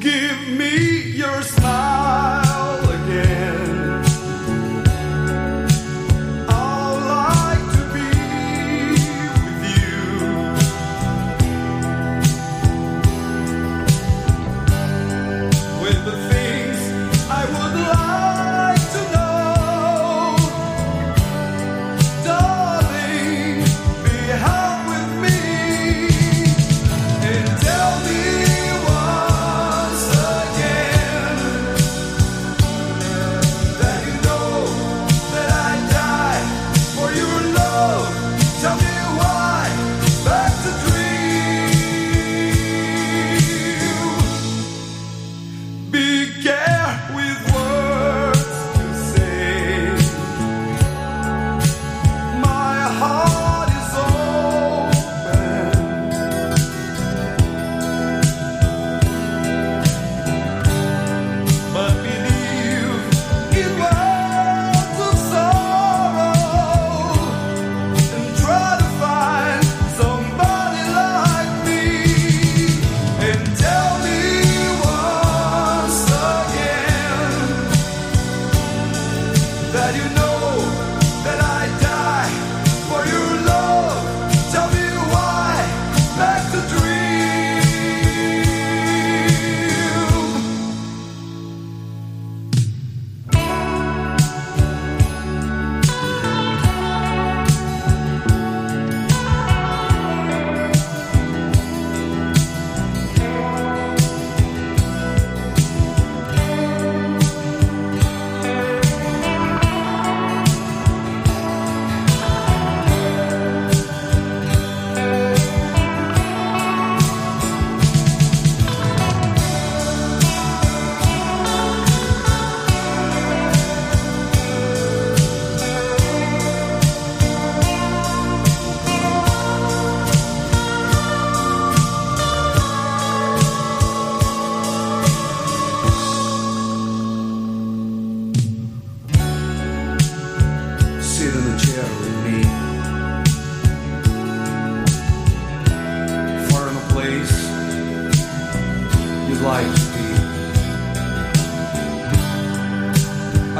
Give me your smile.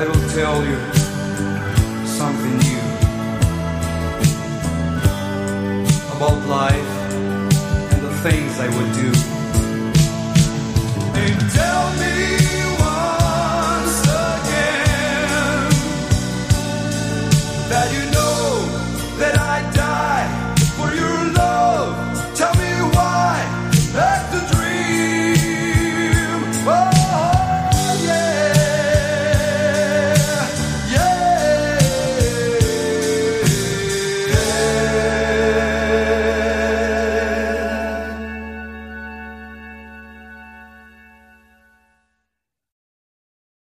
I will tell you something new about life and the things I would do. They tell me.